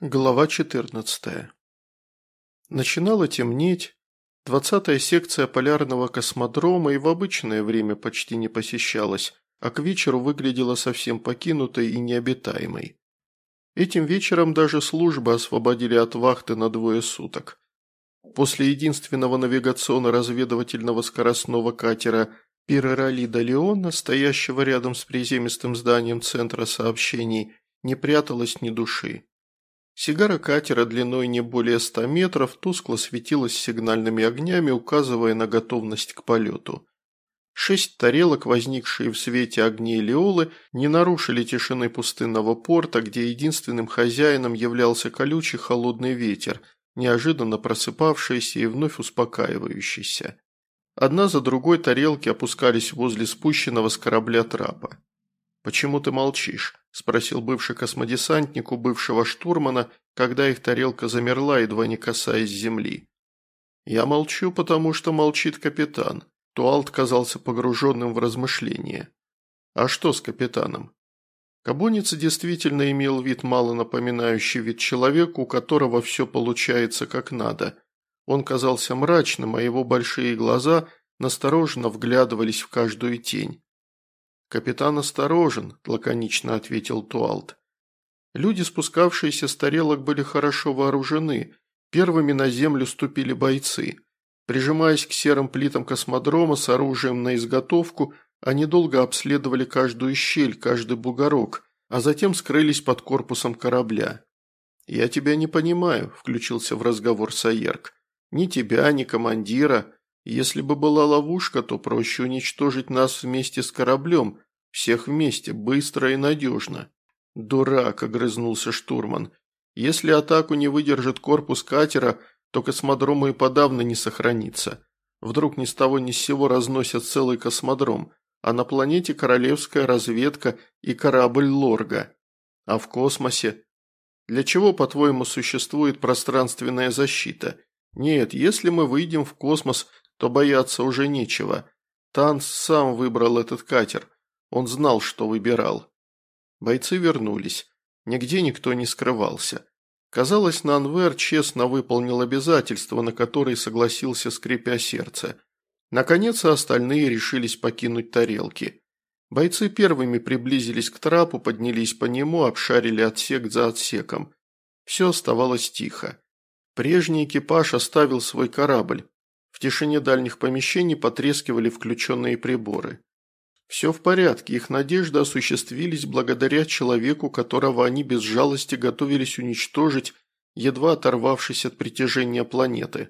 Глава 14. Начинало темнеть. Двадцатая секция полярного космодрома и в обычное время почти не посещалась, а к вечеру выглядела совсем покинутой и необитаемой. Этим вечером даже службы освободили от вахты на двое суток. После единственного навигационно-разведывательного скоростного катера Пирералида Леона, стоящего рядом с приземистым зданием Центра сообщений, не пряталось ни души. Сигара катера длиной не более ста метров тускло светилась сигнальными огнями, указывая на готовность к полету. Шесть тарелок, возникшие в свете огней Леолы, не нарушили тишины пустынного порта, где единственным хозяином являлся колючий холодный ветер, неожиданно просыпавшийся и вновь успокаивающийся. Одна за другой тарелки опускались возле спущенного с корабля трапа. «Почему ты молчишь?» – спросил бывший космодесантник у бывшего штурмана, когда их тарелка замерла, едва не касаясь земли. «Я молчу, потому что молчит капитан». Туалт казался погруженным в размышления. «А что с капитаном?» Кабонец действительно имел вид, мало напоминающий вид человека, у которого все получается как надо. Он казался мрачным, а его большие глаза настороженно вглядывались в каждую тень. «Капитан осторожен», – лаконично ответил Туалт. Люди, спускавшиеся с тарелок, были хорошо вооружены. Первыми на землю ступили бойцы. Прижимаясь к серым плитам космодрома с оружием на изготовку, они долго обследовали каждую щель, каждый бугорок, а затем скрылись под корпусом корабля. «Я тебя не понимаю», – включился в разговор Саерк. «Ни тебя, ни командира. Если бы была ловушка, то проще уничтожить нас вместе с кораблем, всех вместе, быстро и надежно. Дурак, огрызнулся штурман. Если атаку не выдержит корпус катера, то космодрома и подавно не сохранится. Вдруг ни с того ни с сего разносят целый космодром, а на планете королевская разведка и корабль Лорга. А в космосе? Для чего, по-твоему, существует пространственная защита? Нет, если мы выйдем в космос, то бояться уже нечего. Танц сам выбрал этот катер. Он знал, что выбирал. Бойцы вернулись. Нигде никто не скрывался. Казалось, Нанвер честно выполнил обязательства, на которые согласился, скрипя сердце. Наконец, остальные решились покинуть тарелки. Бойцы первыми приблизились к трапу, поднялись по нему, обшарили отсек за отсеком. Все оставалось тихо. Прежний экипаж оставил свой корабль. В тишине дальних помещений потрескивали включенные приборы. Все в порядке, их надежды осуществились благодаря человеку, которого они без жалости готовились уничтожить, едва оторвавшись от притяжения планеты.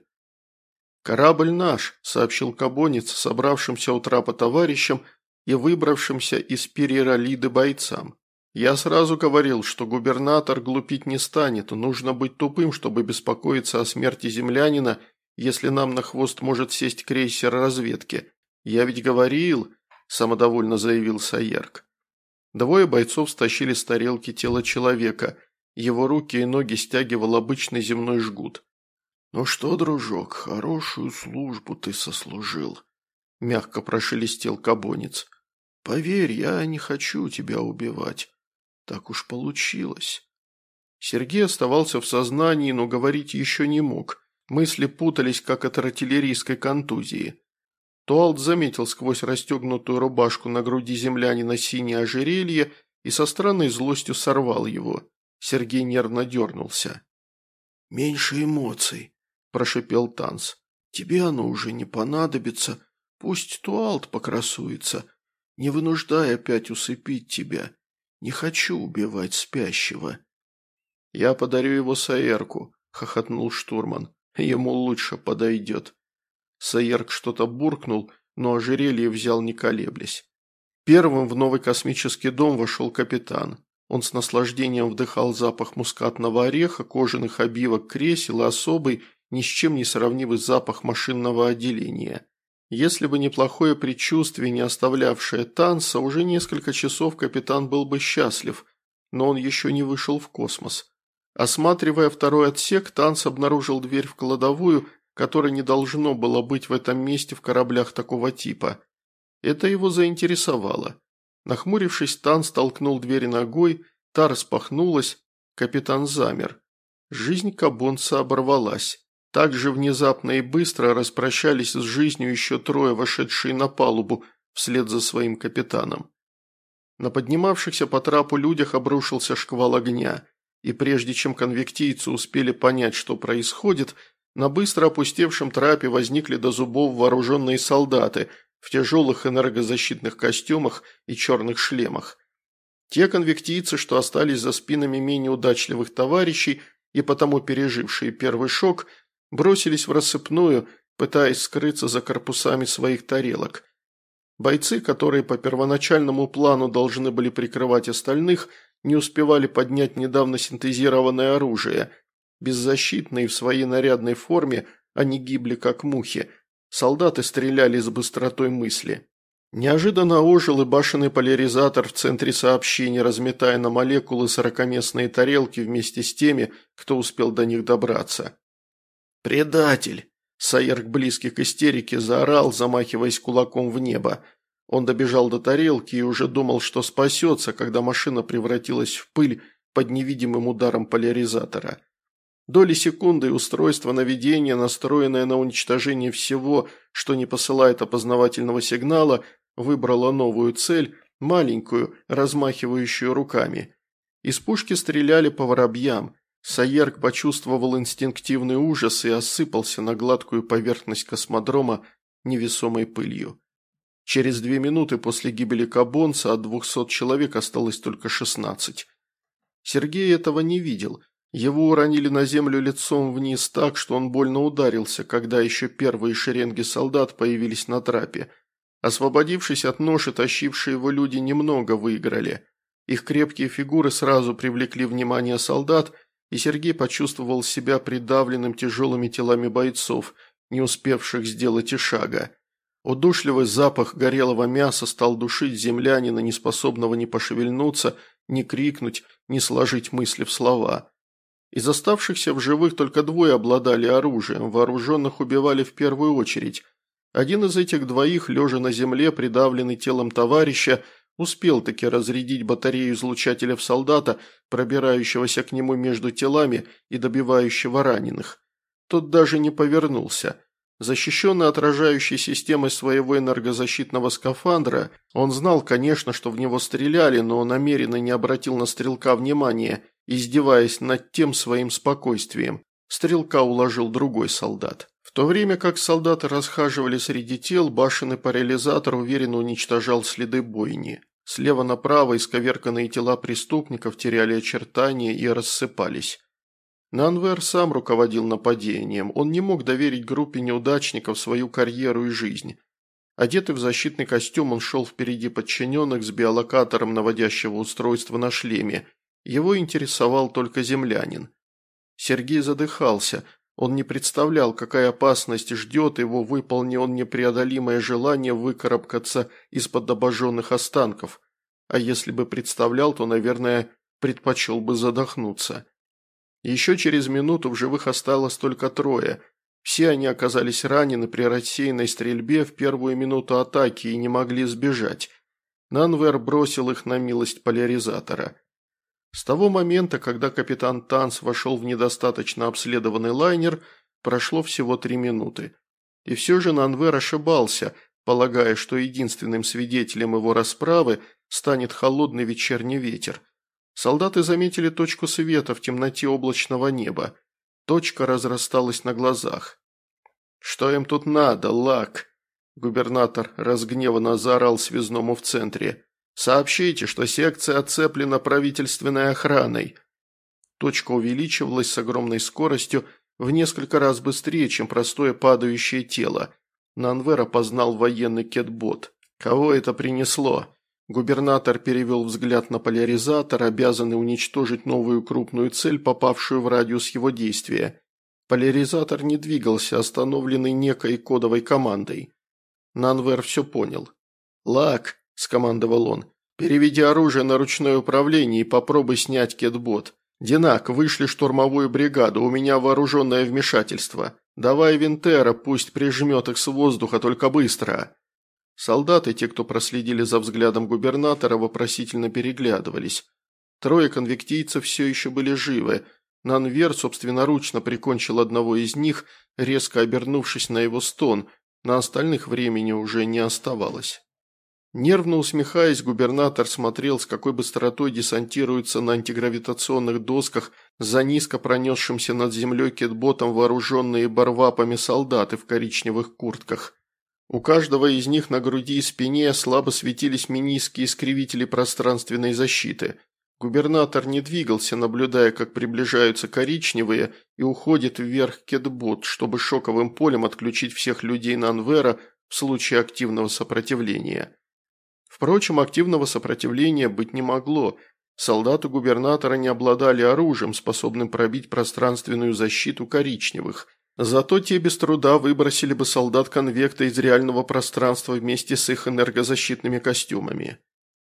«Корабль наш», – сообщил Кабонец собравшимся у трапа товарищам и выбравшимся из переролиды бойцам. «Я сразу говорил, что губернатор глупить не станет, нужно быть тупым, чтобы беспокоиться о смерти землянина если нам на хвост может сесть крейсер разведки. Я ведь говорил, самодовольно заявил Саерк. Двое бойцов стащили с тарелки тело человека. Его руки и ноги стягивал обычный земной жгут. «Ну что, дружок, хорошую службу ты сослужил», – мягко прошелестел кабонец. «Поверь, я не хочу тебя убивать. Так уж получилось». Сергей оставался в сознании, но говорить еще не мог – Мысли путались, как от артиллерийской контузии. Туалт заметил сквозь расстегнутую рубашку на груди землянина синее ожерелье и со странной злостью сорвал его. Сергей нервно дернулся. «Меньше эмоций», – прошипел Танц. «Тебе оно уже не понадобится. Пусть Туалт покрасуется. Не вынуждай опять усыпить тебя. Не хочу убивать спящего». «Я подарю его Саэрку», – хохотнул штурман. Ему лучше подойдет. Саерк что-то буркнул, но ожерелье взял не колеблясь. Первым в новый космический дом вошел капитан. Он с наслаждением вдыхал запах мускатного ореха, кожаных обивок кресел и особый, ни с чем не сравнимый запах машинного отделения. Если бы неплохое предчувствие, не оставлявшее танца, уже несколько часов капитан был бы счастлив, но он еще не вышел в космос. Осматривая второй отсек, Танц обнаружил дверь в кладовую, которой не должно было быть в этом месте в кораблях такого типа. Это его заинтересовало. Нахмурившись, Танц толкнул дверь ногой, та распахнулась, капитан замер. Жизнь Кабонца оборвалась. Так же внезапно и быстро распрощались с жизнью еще трое, вошедшие на палубу, вслед за своим капитаном. На поднимавшихся по трапу людях обрушился шквал огня, и прежде чем конвектийцы успели понять, что происходит, на быстро опустевшем трапе возникли до зубов вооруженные солдаты в тяжелых энергозащитных костюмах и черных шлемах. Те конвектийцы, что остались за спинами менее удачливых товарищей и потому пережившие первый шок, бросились в рассыпную, пытаясь скрыться за корпусами своих тарелок. Бойцы, которые по первоначальному плану должны были прикрывать остальных, не успевали поднять недавно синтезированное оружие. Беззащитные в своей нарядной форме, они гибли как мухи. Солдаты стреляли с быстротой мысли. Неожиданно ожил и башенный поляризатор в центре сообщения, разметая на молекулы сорокоместные тарелки вместе с теми, кто успел до них добраться. «Предатель!» Саерк, близкий к истерике, заорал, замахиваясь кулаком в небо. Он добежал до тарелки и уже думал, что спасется, когда машина превратилась в пыль под невидимым ударом поляризатора. Доли секунды устройство наведения, настроенное на уничтожение всего, что не посылает опознавательного сигнала, выбрало новую цель, маленькую, размахивающую руками. Из пушки стреляли по воробьям. Саерк почувствовал инстинктивный ужас и осыпался на гладкую поверхность космодрома невесомой пылью. Через две минуты после гибели Кабонца от двухсот человек осталось только шестнадцать. Сергей этого не видел. Его уронили на землю лицом вниз так, что он больно ударился, когда еще первые шеренги солдат появились на трапе. Освободившись от ноши, тащившие его люди немного выиграли. Их крепкие фигуры сразу привлекли внимание солдат – и Сергей почувствовал себя придавленным тяжелыми телами бойцов, не успевших сделать и шага. Удушливый запах горелого мяса стал душить землянина, неспособного ни пошевельнуться, ни крикнуть, ни сложить мысли в слова. Из оставшихся в живых только двое обладали оружием, вооруженных убивали в первую очередь. Один из этих двоих, лежа на земле, придавленный телом товарища, Успел таки разрядить батарею излучателя в солдата, пробирающегося к нему между телами и добивающего раненых. Тот даже не повернулся. Защищенный отражающей системой своего энергозащитного скафандра, он знал, конечно, что в него стреляли, но намеренно не обратил на стрелка внимания, издеваясь над тем своим спокойствием. Стрелка уложил другой солдат. В то время как солдаты расхаживали среди тел, башенный парализатор уверенно уничтожал следы бойни. Слева направо исковерканные тела преступников теряли очертания и рассыпались. Нанвер сам руководил нападением, он не мог доверить группе неудачников свою карьеру и жизнь. Одетый в защитный костюм, он шел впереди подчиненных с биолокатором наводящего устройства на шлеме. Его интересовал только землянин. Сергей задыхался, он не представлял, какая опасность ждет его, выполни он непреодолимое желание выкарабкаться из-под обожженных останков. А если бы представлял, то, наверное, предпочел бы задохнуться. Еще через минуту в живых осталось только трое. Все они оказались ранены при рассеянной стрельбе в первую минуту атаки и не могли сбежать. Нанвер бросил их на милость поляризатора. С того момента, когда капитан Танс вошел в недостаточно обследованный лайнер, прошло всего три минуты. И все же Нанвер ошибался, полагая, что единственным свидетелем его расправы станет холодный вечерний ветер. Солдаты заметили точку света в темноте облачного неба. Точка разрасталась на глазах. «Что им тут надо, Лак?» Губернатор разгневанно заорал связному в центре. Сообщите, что секция оцеплена правительственной охраной». Точка увеличивалась с огромной скоростью в несколько раз быстрее, чем простое падающее тело. Нанвер опознал военный кетбот. Кого это принесло? Губернатор перевел взгляд на поляризатор, обязанный уничтожить новую крупную цель, попавшую в радиус его действия. Поляризатор не двигался, остановленный некой кодовой командой. Нанвер все понял. «Лак, – скомандовал он. «Переведи оружие на ручное управление и попробуй снять кетбот. Динак, вышли штурмовую бригаду, у меня вооруженное вмешательство. Давай Винтера, пусть прижмет их с воздуха, только быстро». Солдаты, те, кто проследили за взглядом губернатора, вопросительно переглядывались. Трое конвектийцев все еще были живы. Нанвер собственноручно прикончил одного из них, резко обернувшись на его стон, на остальных времени уже не оставалось. Нервно усмехаясь, губернатор смотрел, с какой быстротой десантируются на антигравитационных досках за низко пронесшимся над землей кетботом вооруженные барвапами солдаты в коричневых куртках. У каждого из них на груди и спине слабо светились минийские искривители пространственной защиты. Губернатор не двигался, наблюдая, как приближаются коричневые и уходит вверх кетбот, чтобы шоковым полем отключить всех людей Нанвера в случае активного сопротивления. Впрочем, активного сопротивления быть не могло. Солдаты губернатора не обладали оружием, способным пробить пространственную защиту коричневых. Зато те без труда выбросили бы солдат конвекта из реального пространства вместе с их энергозащитными костюмами.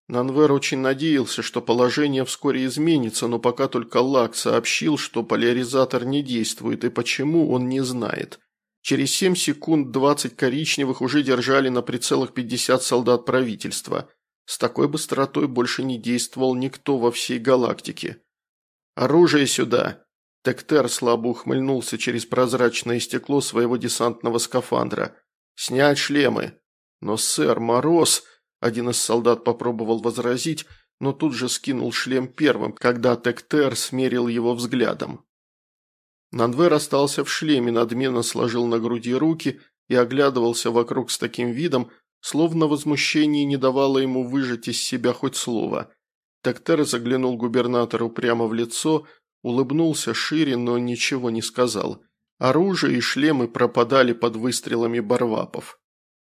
Нанвер очень надеялся, что положение вскоре изменится, но пока только Лак сообщил, что поляризатор не действует и почему он не знает. Через 7 секунд 20 коричневых уже держали на прицелах 50 солдат правительства. С такой быстротой больше не действовал никто во всей галактике. «Оружие сюда!» Тектер слабо ухмыльнулся через прозрачное стекло своего десантного скафандра. «Снять шлемы!» «Но, сэр, мороз!» Один из солдат попробовал возразить, но тут же скинул шлем первым, когда Тектер смерил его взглядом. Нанвер остался в шлеме, надменно сложил на груди руки и оглядывался вокруг с таким видом, словно возмущение не давало ему выжать из себя хоть слово. Тактер заглянул губернатору прямо в лицо, улыбнулся шире, но ничего не сказал. Оружие и шлемы пропадали под выстрелами барвапов.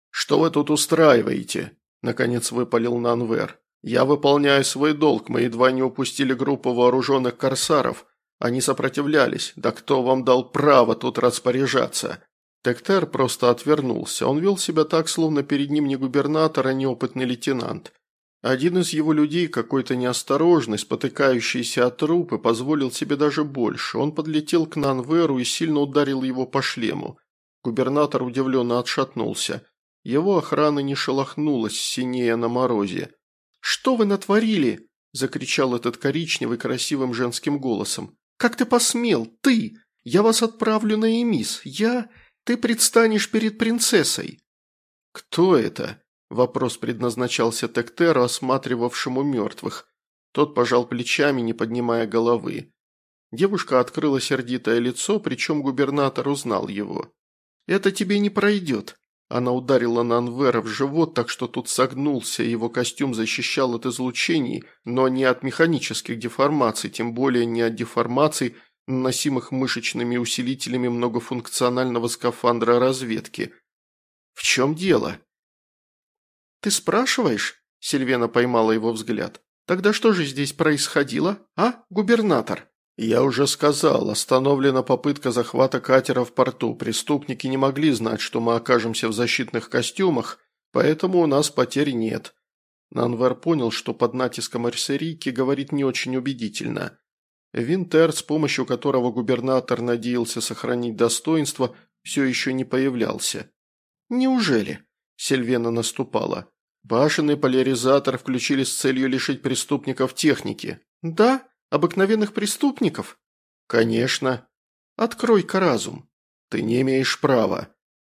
«Что вы тут устраиваете?» – наконец выпалил Нанвер. «Я выполняю свой долг, мы едва не упустили группу вооруженных корсаров. Они сопротивлялись. Да кто вам дал право тут распоряжаться? Тектер просто отвернулся. Он вел себя так, словно перед ним не губернатор, а неопытный лейтенант. Один из его людей, какой-то неосторожный, спотыкающийся от трупы, позволил себе даже больше. Он подлетел к Нанверу и сильно ударил его по шлему. Губернатор удивленно отшатнулся. Его охрана не шелохнулась, синее на морозе. «Что вы натворили?» – закричал этот коричневый красивым женским голосом. «Как ты посмел? Ты! Я вас отправлю на Эмис. Я... Ты предстанешь перед принцессой!» «Кто это?» – вопрос предназначался Тектеру, осматривавшему мертвых. Тот пожал плечами, не поднимая головы. Девушка открыла сердитое лицо, причем губернатор узнал его. «Это тебе не пройдет». Она ударила Нанвера в живот, так что тут согнулся, его костюм защищал от излучений, но не от механических деформаций, тем более не от деформаций, наносимых мышечными усилителями многофункционального скафандра разведки. «В чем дело?» «Ты спрашиваешь?» – Сильвена поймала его взгляд. «Тогда что же здесь происходило, а, губернатор?» «Я уже сказал, остановлена попытка захвата катера в порту. Преступники не могли знать, что мы окажемся в защитных костюмах, поэтому у нас потерь нет». Нанвер понял, что под натиском Арсерики говорит не очень убедительно. Винтер, с помощью которого губернатор надеялся сохранить достоинство, все еще не появлялся. «Неужели?» – Сильвена наступала. «Башенный поляризатор включили с целью лишить преступников техники». «Да?» Обыкновенных преступников? Конечно. Открой-ка разум. Ты не имеешь права.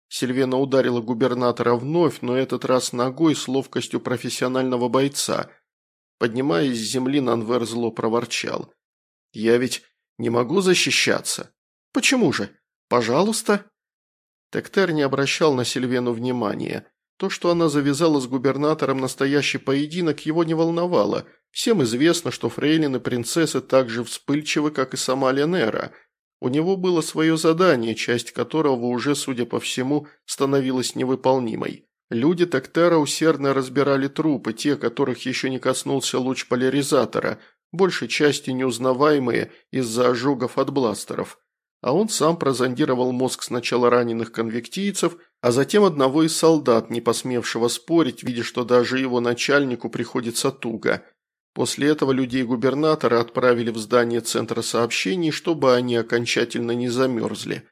Сильвена ударила губернатора вновь, но этот раз ногой с ловкостью профессионального бойца. Поднимаясь с земли, Нанвер зло проворчал. «Я ведь не могу защищаться». «Почему же? Пожалуйста». Тектер не обращал на Сильвену внимания. То, что она завязала с губернатором настоящий поединок, его не волновало – Всем известно, что фрейлины принцессы так же вспыльчивы, как и сама Ленера. У него было свое задание, часть которого уже, судя по всему, становилась невыполнимой. Люди Тектера усердно разбирали трупы, те, которых еще не коснулся луч поляризатора, большей частью неузнаваемые из-за ожогов от бластеров. А он сам прозондировал мозг сначала раненых конвектийцев, а затем одного из солдат, не посмевшего спорить, видя, что даже его начальнику приходится туго – После этого людей губернатора отправили в здание Центра сообщений, чтобы они окончательно не замерзли.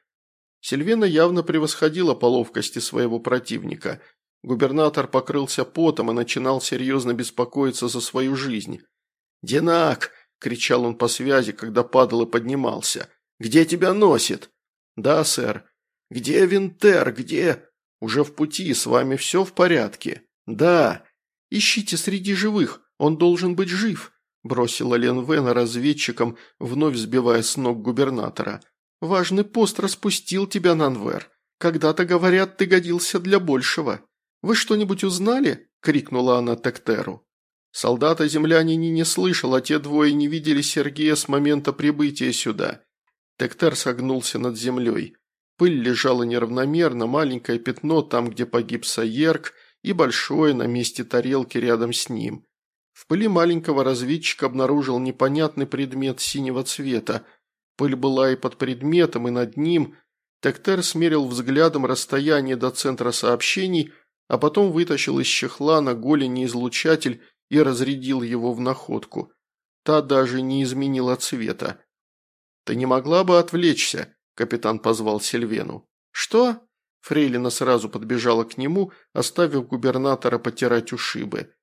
Сильвена явно превосходила по ловкости своего противника. Губернатор покрылся потом и начинал серьезно беспокоиться за свою жизнь. «Динак!» кричал он по связи, когда падал и поднимался. «Где тебя носит?» «Да, сэр». «Где Винтер? Где?» «Уже в пути, с вами все в порядке?» «Да». «Ищите среди живых, он должен быть жив», – бросила Лен Вена разведчикам, вновь сбивая с ног губернатора. «Важный пост распустил тебя, Нанвер. Когда-то, говорят, ты годился для большего. Вы что-нибудь узнали?» – крикнула она Тектеру. Солдата-землянине не слышал, а те двое не видели Сергея с момента прибытия сюда. Тектер согнулся над землей. Пыль лежала неравномерно, маленькое пятно там, где погиб Саерк, и большое на месте тарелки рядом с ним. В пыли маленького разведчика обнаружил непонятный предмет синего цвета. Пыль была и под предметом, и над ним. Тектер смерил взглядом расстояние до центра сообщений, а потом вытащил из чехла на голени излучатель и разрядил его в находку. Та даже не изменила цвета. «Ты не могла бы отвлечься?» – капитан позвал Сильвену. «Что?» Фрейлина сразу подбежала к нему, оставив губернатора потирать ушибы.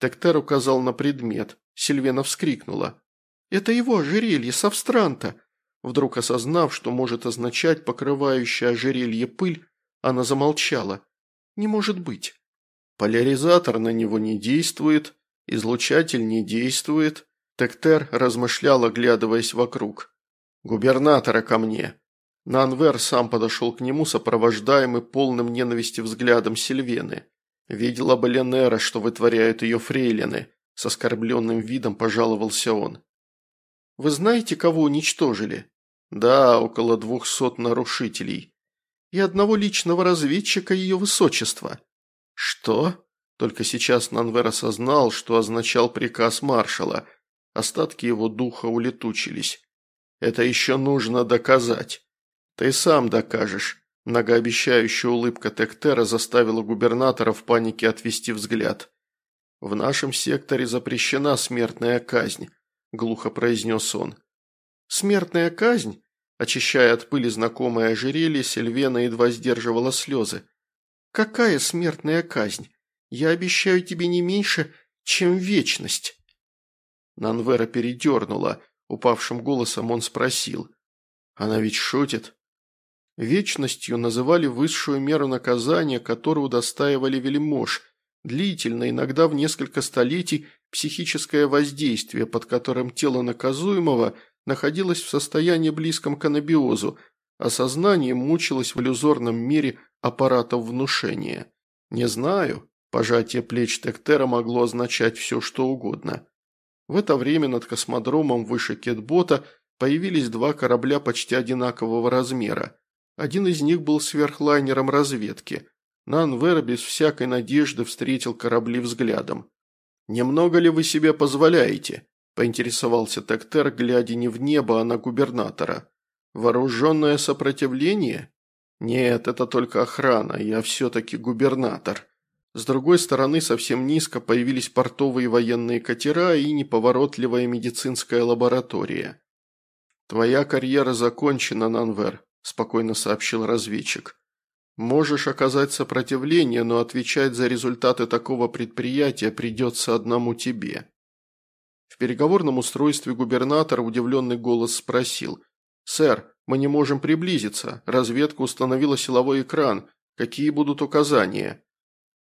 Тектер указал на предмет. Сильвена вскрикнула. «Это его ожерелье, Савстранта!» Вдруг осознав, что может означать покрывающая ожерелье пыль, она замолчала. «Не может быть!» «Поляризатор на него не действует», Излучатель не действует. Тектер размышлял, оглядываясь вокруг. «Губернатора ко мне!» Нанвер сам подошел к нему, сопровождаемый полным ненависти взглядом Сильвены. Видела бы Ленера, что вытворяют ее фрейлины. С оскорбленным видом пожаловался он. «Вы знаете, кого уничтожили?» «Да, около двухсот нарушителей. И одного личного разведчика ее высочества». «Что?» Только сейчас Нанвер осознал, что означал приказ маршала. Остатки его духа улетучились. Это еще нужно доказать. Ты сам докажешь. Многообещающая улыбка Тектера заставила губернатора в панике отвести взгляд. «В нашем секторе запрещена смертная казнь», – глухо произнес он. «Смертная казнь?» Очищая от пыли знакомое ожерелье, Сильвена едва сдерживала слезы. «Какая смертная казнь? Я обещаю тебе не меньше, чем вечность». Нанвера передернула. Упавшим голосом он спросил. «Она ведь шутит?» Вечностью называли высшую меру наказания, которую удостаивали вельмож, длительно, иногда в несколько столетий, психическое воздействие, под которым тело наказуемого находилось в состоянии близком к анабиозу, а сознание мучилось в иллюзорном мире аппаратов внушения. «Не знаю», Пожатие плеч Тектера могло означать все, что угодно. В это время над космодромом выше Кетбота появились два корабля почти одинакового размера. Один из них был сверхлайнером разведки. Нанвер без всякой надежды встретил корабли взглядом. «Немного ли вы себе позволяете?» – поинтересовался Тектер, глядя не в небо, а на губернатора. «Вооруженное сопротивление?» «Нет, это только охрана, я все-таки губернатор». С другой стороны, совсем низко появились портовые военные катера и неповоротливая медицинская лаборатория. «Твоя карьера закончена, Нанвер», – спокойно сообщил разведчик. «Можешь оказать сопротивление, но отвечать за результаты такого предприятия придется одному тебе». В переговорном устройстве губернатор удивленный голос спросил. «Сэр, мы не можем приблизиться. Разведка установила силовой экран. Какие будут указания?»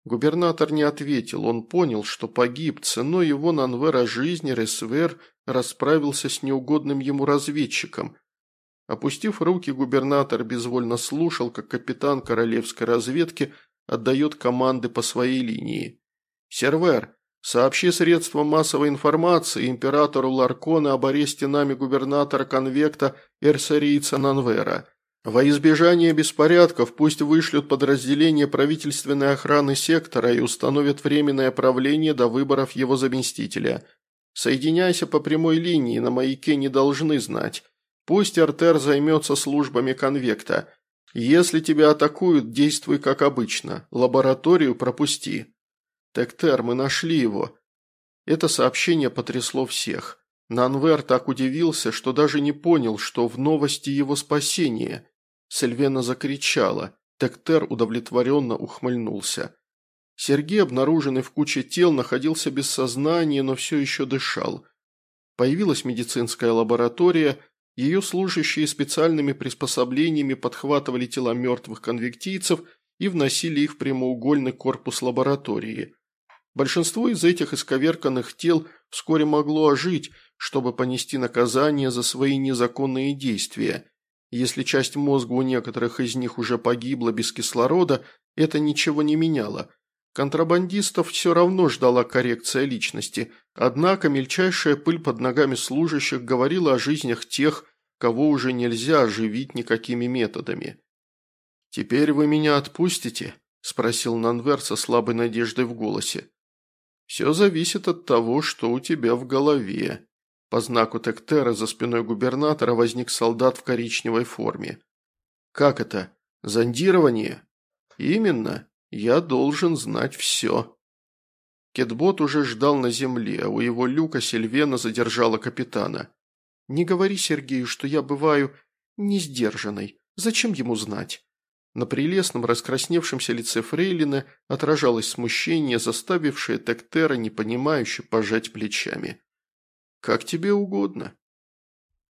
Губернатор не ответил, он понял, что погиб, ценой его Нанвера жизни Ресвер расправился с неугодным ему разведчиком. Опустив руки, губернатор безвольно слушал, как капитан королевской разведки отдает команды по своей линии. «Сервер, сообщи средствам массовой информации императору Ларкона об аресте нами губернатора конвекта Эрсарийца Нанвера». Во избежание беспорядков пусть вышлют подразделение правительственной охраны сектора и установят временное правление до выборов его заместителя. Соединяйся по прямой линии, на маяке не должны знать. Пусть Артер займется службами конвекта. Если тебя атакуют, действуй как обычно. Лабораторию пропусти. Тектер, мы нашли его. Это сообщение потрясло всех. Нанвер так удивился, что даже не понял, что в новости его спасение – Сильвена закричала. Тектер удовлетворенно ухмыльнулся. Сергей, обнаруженный в куче тел, находился без сознания, но все еще дышал. Появилась медицинская лаборатория, ее служащие специальными приспособлениями подхватывали тела мертвых конвектийцев и вносили их в прямоугольный корпус лаборатории. Большинство из этих исковерканных тел вскоре могло ожить, чтобы понести наказание за свои незаконные действия. Если часть мозга у некоторых из них уже погибла без кислорода, это ничего не меняло. Контрабандистов все равно ждала коррекция личности, однако мельчайшая пыль под ногами служащих говорила о жизнях тех, кого уже нельзя оживить никакими методами. «Теперь вы меня отпустите?» – спросил Нанвер со слабой надеждой в голосе. Все зависит от того, что у тебя в голове. По знаку Тектера за спиной губернатора возник солдат в коричневой форме. Как это? Зондирование? Именно. Я должен знать все. Кетбот уже ждал на земле, а у его люка Сильвена задержала капитана. «Не говори Сергею, что я бываю несдержанной. Зачем ему знать?» На прелестном раскрасневшемся лице Фрейлина отражалось смущение, заставившее Тектера непонимающе пожать плечами. «Как тебе угодно»,